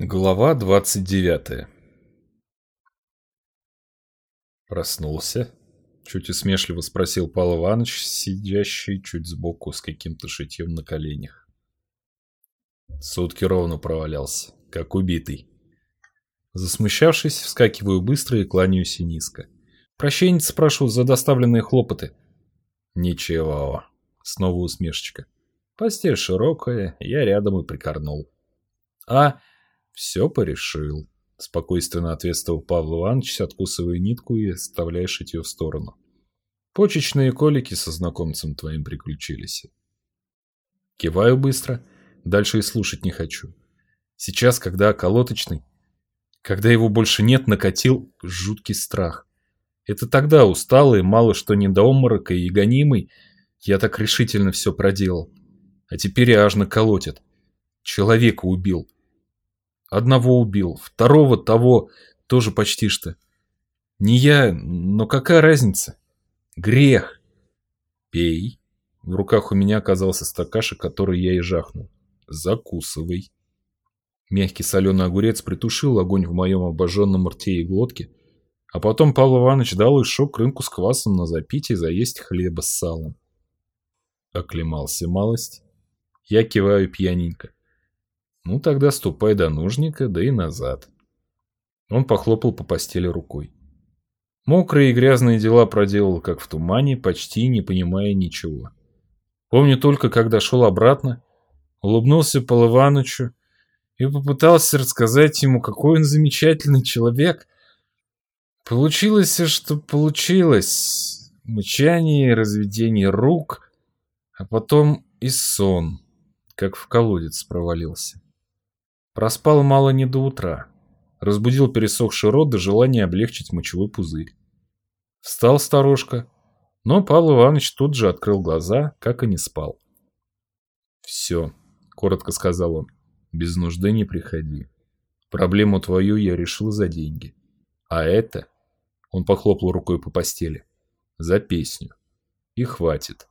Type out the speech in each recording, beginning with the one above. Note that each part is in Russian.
Глава двадцать девятая Проснулся? Чуть усмешливо спросил Павел Иванович, сидящий чуть сбоку с каким-то шитьем на коленях. Сутки ровно провалялся, как убитый. Засмущавшись, вскакиваю быстро и кланяюсь низко. Прощение спрашиваю за доставленные хлопоты. Ничего. Снова усмешечка. Постель широкая, я рядом и прикорнул. А... «Все порешил», — спокойственно ответствовал Павел Иванович, откусывая нитку и оставляя шитье в сторону. «Почечные колики со знакомцем твоим приключились». Киваю быстро, дальше и слушать не хочу. Сейчас, когда околоточный, когда его больше нет, накатил жуткий страх. Это тогда усталый, мало что не до и гонимый, я так решительно все проделал. А теперь аж наколотит. Человека убил. Одного убил, второго того тоже почти что. Не я, но какая разница? Грех. Пей. В руках у меня оказался стакашек, который я и жахнул. Закусывай. Мягкий соленый огурец притушил огонь в моем обожженном рте и глотке, а потом Павел Иванович дал еще рынку с квасом на запить и заесть хлеба с салом. Оклемался малость. Я киваю пьяненько. Ну тогда ступай до нужника, да и назад. Он похлопал по постели рукой. Мокрые и грязные дела проделал, как в тумане, почти не понимая ничего. Помню только, когда шел обратно, улыбнулся Пал Иванычу и попытался рассказать ему, какой он замечательный человек. Получилось, что получилось. Мычание, разведение рук, а потом и сон, как в колодец провалился. Проспал мало не до утра. Разбудил пересохший рот до желания облегчить мочевой пузырь. Встал сторожка, но Павел Иванович тут же открыл глаза, как и не спал. «Все», — коротко сказал он, — «без нужды не приходи. Проблему твою я решил за деньги. А это...» — он похлопал рукой по постели. «За песню. И хватит».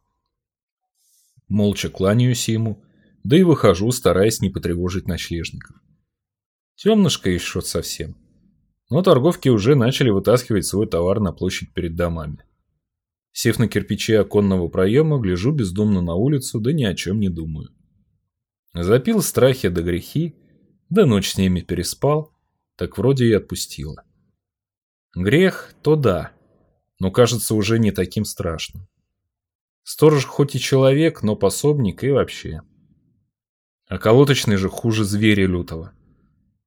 Молча кланяюсь ему, да и выхожу, стараясь не потревожить ночлежников. Темнышко еще совсем. Но торговки уже начали вытаскивать свой товар на площадь перед домами. Сев на кирпичи оконного проема, гляжу бездумно на улицу, да ни о чем не думаю. Запил страхи до грехи, да ночь с ними переспал, так вроде и отпустила. Грех, то да, но кажется уже не таким страшным. Сторож хоть и человек, но пособник и вообще. А колоточный же хуже зверя лютого.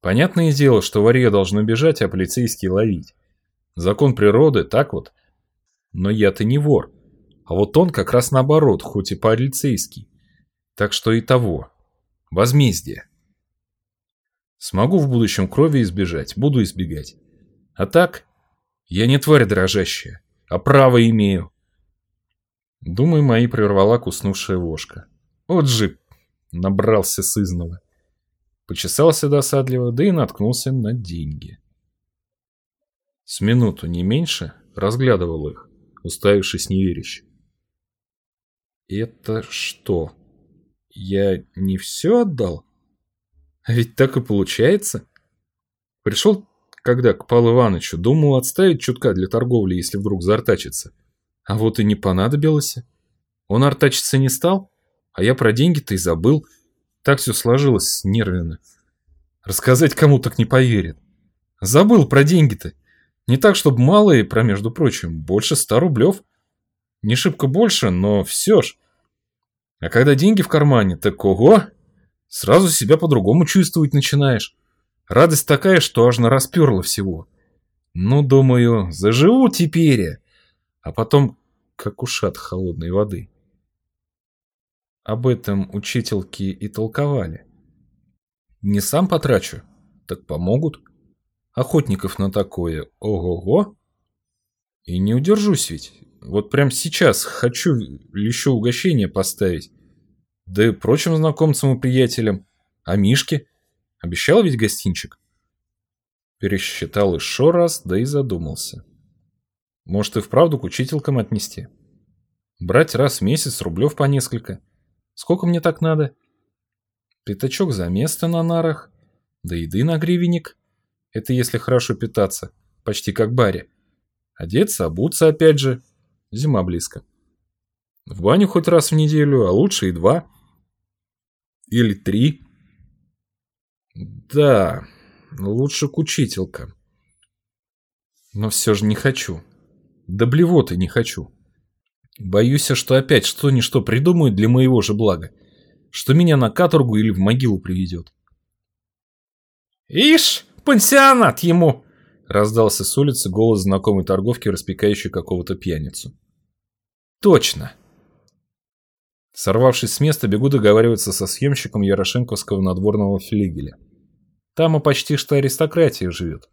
Понятное дело, что варье должно бежать, а полицейский ловить. Закон природы, так вот. Но я-то не вор. А вот он как раз наоборот, хоть и полицейский. Так что и того. Возмездие. Смогу в будущем крови избежать, буду избегать. А так, я не тварь дрожащая, а право имею. Думаю, мои прервала куснувшая вошка. Вот же Набрался сызного. Почесался досадливо, да и наткнулся на деньги. С минуту, не меньше, разглядывал их, уставившись неверяще. «Это что? Я не все отдал? А ведь так и получается. Пришел, когда к Павлу Ивановичу, думал отставить чутка для торговли, если вдруг заортачится. А вот и не понадобилось. Он артачиться не стал?» А я про деньги-то и забыл. Так все сложилось нервно. Рассказать кому так не поверит. Забыл про деньги-то. Не так, чтобы мало и про, между прочим, больше ста рублев. Не шибко больше, но все ж. А когда деньги в кармане, так ого! Сразу себя по-другому чувствовать начинаешь. Радость такая, что аж нарасперла всего. Ну, думаю, заживу теперь. А потом, как ушат холодной воды. Об этом учительки и толковали. Не сам потрачу, так помогут. Охотников на такое, ого-го. И не удержусь ведь. Вот прямо сейчас хочу еще угощение поставить. Да и прочим знакомцам и приятелям. А Мишке? Обещал ведь гостинчик? Пересчитал еще раз, да и задумался. Может и вправду к учителькам отнести? Брать раз в месяц рублев по несколько – Сколько мне так надо? Пятачок за место на нарах, Да еды на гривенник. Это если хорошо питаться. Почти как баре. Одеться, обуться опять же. Зима близко. В баню хоть раз в неделю, а лучше и два. Или три. Да, лучше к учителькам. Но все же не хочу. Да блевоты не хочу. Боюсь, что опять что-нибудь придумают для моего же блага. Что меня на каторгу или в могилу приведет. «Ишь, пансионат ему!» Раздался с улицы голос знакомой торговки, распекающей какого-то пьяницу. «Точно!» Сорвавшись с места, бегу договариваться со съемщиком Ярошенковского надворного флигеля. Там и почти что аристократия живет.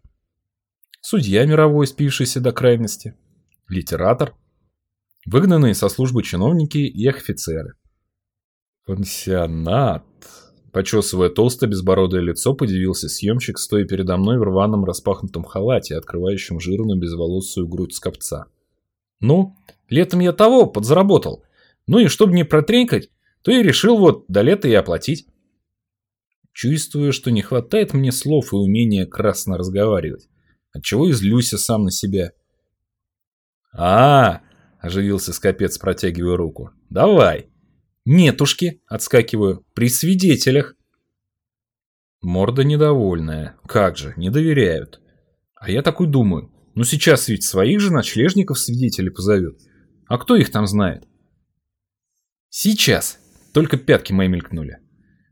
Судья мировой, спившийся до крайности. Литератор. Выгнанные со службы чиновники и офицеры. Пансионат. Почесывая толстое безбородое лицо, подивился съемщик, стоя передо мной в рваном распахнутом халате, открывающем жирную безволосую грудь скопца. Ну, летом я того подзаработал. Ну и чтобы не протренькать, то и решил вот до лета и оплатить. Чувствую, что не хватает мне слов и умения красно разговаривать, отчего и злюсь сам на себя. -а, -а оживился скопец, протягивая руку. «Давай!» «Нетушки!» — отскакиваю. «При свидетелях!» Морда недовольная. Как же, не доверяют. А я такой думаю. Ну сейчас ведь своих же ночлежников свидетели позовет. А кто их там знает? Сейчас. Только пятки мои мелькнули.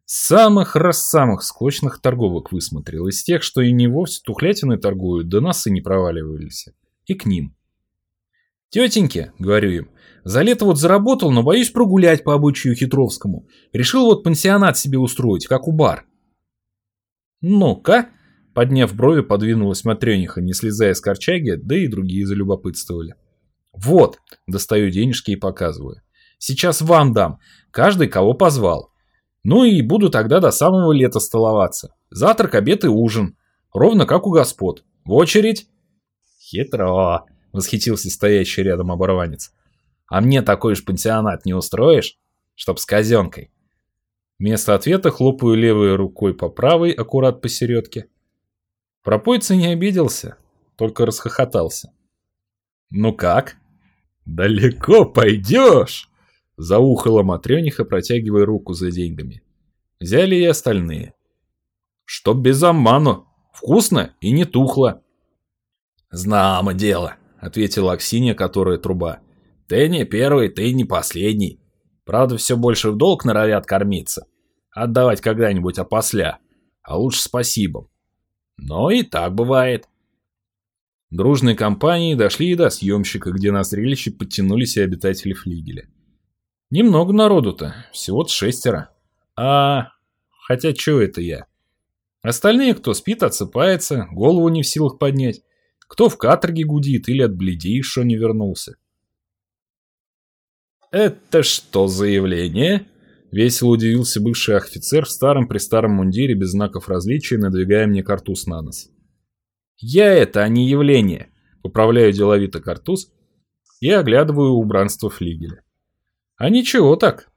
Самых раз самых скучных торговок высмотрел. Из тех, что и не вовсе тухлятиной торгуют, да носы не проваливались. И к ним. «Тетеньки», — говорю им, — «за лето вот заработал, но боюсь прогулять по обычаю хитровскому. Решил вот пансионат себе устроить, как у бар». «Ну-ка», — подняв брови, подвинулась Матрениха, не слезая с корчаги, да и другие залюбопытствовали. «Вот», — достаю денежки и показываю. Сейчас вам дам, каждый, кого позвал. Ну и буду тогда до самого лета столоваться. Завтрак, обед и ужин. Ровно как у господ. В очередь. Хитро, восхитился стоящий рядом оборванец. А мне такой уж пансионат не устроишь? Чтоб с казенкой. Вместо ответа хлопаю левой рукой по правой, аккурат посередке. Пропойца не обиделся, только расхохотался. «Ну как?» «Далеко пойдешь?» Заухала Матрёниха, протягивая руку за деньгами. Взяли и остальные. Чтоб без обману. Вкусно и не тухло. «Знамо дело», — ответила Аксинья, которая труба. «Ты не первый, ты не последний. Правда, все больше в долг норовят кормиться. Отдавать когда-нибудь опосля. А лучше спасибо. Но и так бывает». Дружной компанией дошли и до съемщика, где на зрелище подтянулись и обитатели флигеля. Немного народу-то, всего-то шестеро. А... Хотя чё это я? Остальные, кто спит, отсыпается, голову не в силах поднять. Кто в каторге гудит или от бледей, что не вернулся. «Это что за явление?» Весело удивился бывший офицер в старом-престаром мундире без знаков различия, надвигая мне картуз на нос. «Я это, а не явление!» Поправляю деловито картуз и оглядываю убранство флигеля. А ничего так.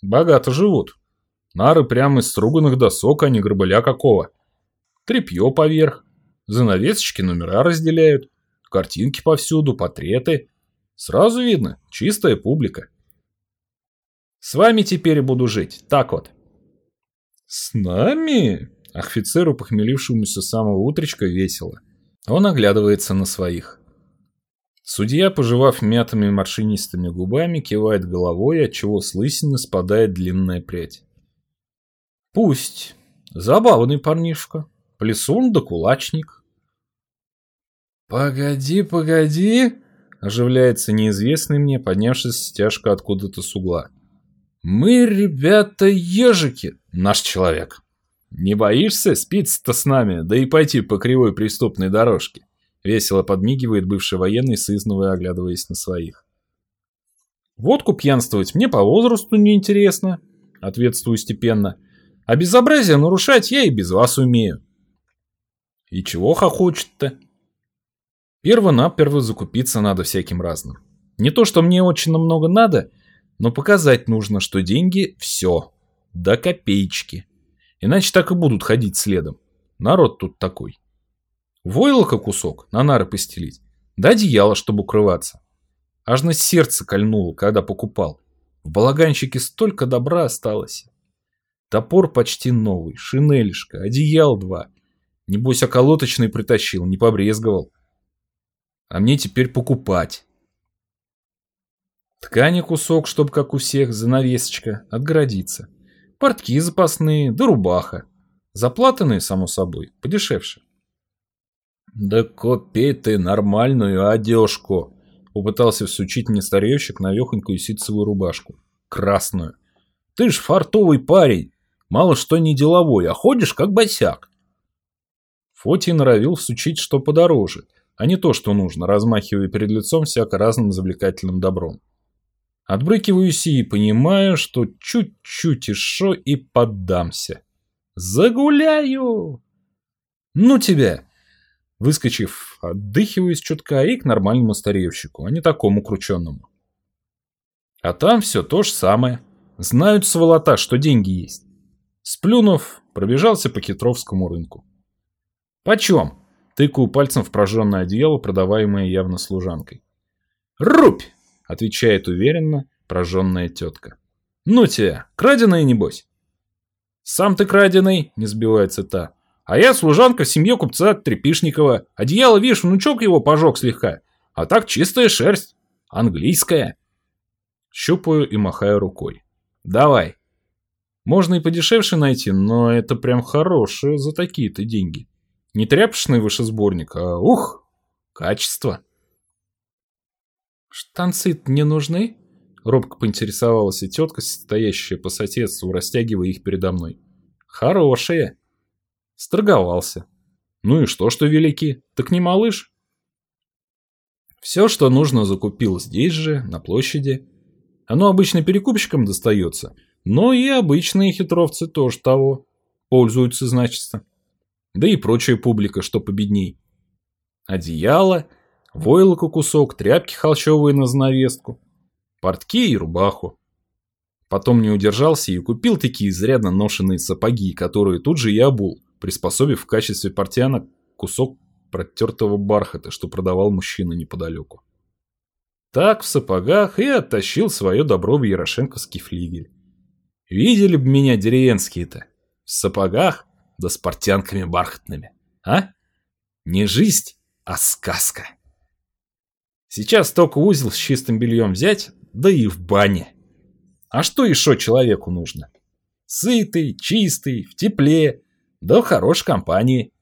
Богато живут. Нары прямо из струганных досок, а не гробыля какого. Трепье поверх. Занавесочки номера разделяют. Картинки повсюду, портреты. Сразу видно, чистая публика. С вами теперь буду жить, так вот. С нами? Офицеру, похмелившемуся с самого утречка, весело. Он оглядывается на своих. Судья, пожевав мятыми морщинистыми губами, кивает головой, отчего с лысины спадает длинная прядь. Пусть. Забавный парнишка. Плесун да кулачник. Погоди, погоди, оживляется неизвестный мне, поднявшись тяжко откуда-то с угла. Мы, ребята, ежики, наш человек. Не боишься спиться-то с нами, да и пойти по кривой преступной дорожке? Весело подмигивает бывший военный, сызново оглядываясь на своих. «Водку пьянствовать мне по возрасту неинтересно», — ответствую степенно. «А безобразие нарушать я и без вас умею». «И чего хохочет-то?» Перво-наперво закупиться надо всяким разным. Не то, что мне очень много надо, но показать нужно, что деньги – все, до копеечки. Иначе так и будут ходить следом. народ тут такой. Войлока кусок, на нары постелить, да одеяло, чтобы укрываться. Аж на сердце кольнуло, когда покупал. В балаганчике столько добра осталось. Топор почти новый, шинелишка, одеял два. Небось, околоточный притащил, не побрезговал. А мне теперь покупать. Ткани кусок, чтоб, как у всех, занавесочка, отгородиться. Портки запасные, да рубаха. Заплатанные, само собой, подешевше. Да купи ты нормальную одежку. Попытался всучить мне старьевщик навехонькую ситцевую рубашку. Красную. Ты ж фартовый парень. Мало что не деловой, а ходишь как босяк. Фотий норовил всучить что подороже, а не то, что нужно, размахивая перед лицом всяко разным завлекательным добром. Отбрыкиваюсь и понимаю, что чуть-чуть еще и поддамся. Загуляю! Ну тебя! Выскочив, отдыхиваюсь чутка и к нормальному старевщику, а не такому крученному. А там все то же самое. Знают сволота, что деньги есть. Сплюнув, пробежался по Китровскому рынку. «Почем?» – тыкаю пальцем в прожженное одеяло, продаваемое явно служанкой. «Рубь!» — отвечает уверенно прожженная тетка. «Ну тебе, краденая небось?» «Сам ты краденый», — не сбивается та. «А я служанка в семье купца Трепишникова. Одеяло, видишь, внучок его пожег слегка. А так чистая шерсть. Английская». Щупаю и махаю рукой. «Давай». Можно и подешевше найти, но это прям хорошее за такие-то деньги. Не тряпочный вышесборник, а ух, качество. «Штанцы не нужны?» Робко поинтересовалась и тетка, стоящая по соседству, растягивая их передо мной. «Хорошие!» Сторговался. «Ну и что, что велики? Так не малыш?» Все, что нужно, закупил здесь же, на площади. Оно обычно перекупщикам достается, но и обычные хитровцы тоже того. Пользуются, значится. Да и прочая публика, что победней. Одеяло, войлоку кусок, тряпки холщовые на занавеску, портки и рубаху. Потом не удержался и купил такие изрядно ношенные сапоги, которые тут же и обул, приспособив в качестве портянок кусок протертого бархата, что продавал мужчина неподалеку. Так в сапогах и оттащил свое добро в Ярошенковский флигель. Видели бы меня деревенские-то? В сапогах да с портянками бархатными. А? Не жизнь, а сказка. Сейчас только узел с чистым бельем взять, да и в бане. А что еще человеку нужно? Сытый, чистый, в тепле, да в хорошей компании.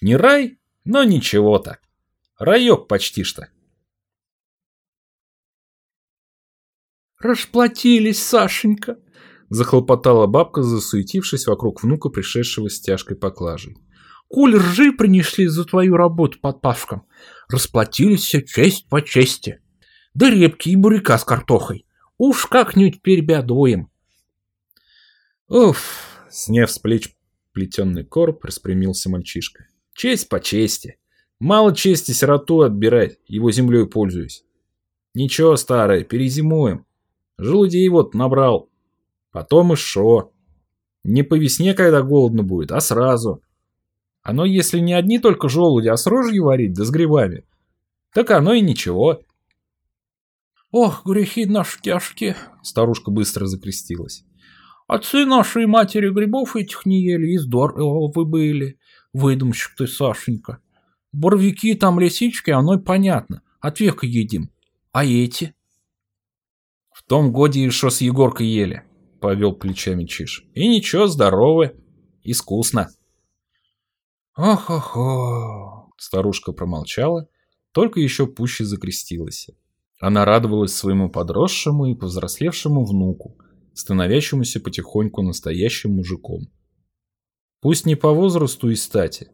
Не рай, но ничего так. Раек почти что. «Расплатились, Сашенька!» — захлопотала бабка, засуетившись вокруг внука, пришедшего с тяжкой поклажей. «Куль ржи принесли за твою работу под пашком. Расплатились все честь по чести. Да репки и буряка с картохой. Уж как-нибудь перебядуем. Уф, сняв с плеч плетенный короб, распрямился мальчишка. Честь по чести. Мало чести сироту отбирать, его землей пользуюсь. Ничего, старое, перезимуем. Желудей вот набрал. Потом и шо. Не по весне, когда голодно будет, а сразу. Оно, если не одни только желуди, а с рожью варить, да с грибами, так оно и ничего. Ох, грехи наши тяжкие, старушка быстро закрестилась. Отцы наши и матери грибов этих не ели, и здорово вы были. Выдумщик ты, Сашенька. Боровики там лисички, оно и понятно. От века едим. А эти? В том годе еще с Егоркой ели, повел плечами Чиш. И ничего, здоровы. Искусно. «Ох-охо!» Старушка промолчала, только еще пуще закрестилась. Она радовалась своему подросшему и повзрослевшему внуку, становящемуся потихоньку настоящим мужиком. Пусть не по возрасту и стати,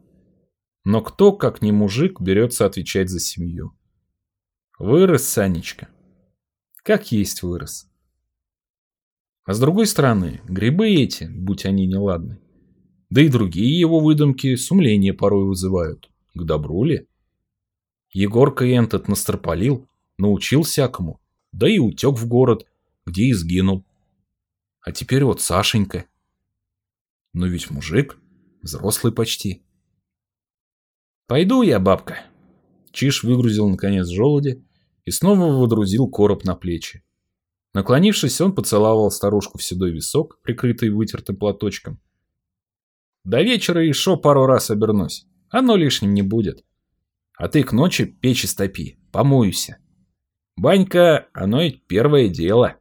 но кто, как не мужик, берется отвечать за семью. Вырос Санечка. Как есть вырос. А с другой стороны, грибы эти, будь они неладны, да и другие его выдумки сумление порой вызывают. К добру ли? Егорка этот настропалил, научил всякому, да и утек в город, где и сгинул. А теперь вот Сашенька. Но ведь мужик, Взрослый почти. Пойду я, бабка. Чиж выгрузил наконец желуди и снова водрузил короб на плечи. Наклонившись, он поцеловал старушку в седой висок, прикрытый вытертым платочком. До вечера еще пару раз обернусь. Оно лишним не будет. А ты к ночи печи стопи, помоюся. Банька, оно ведь первое дело.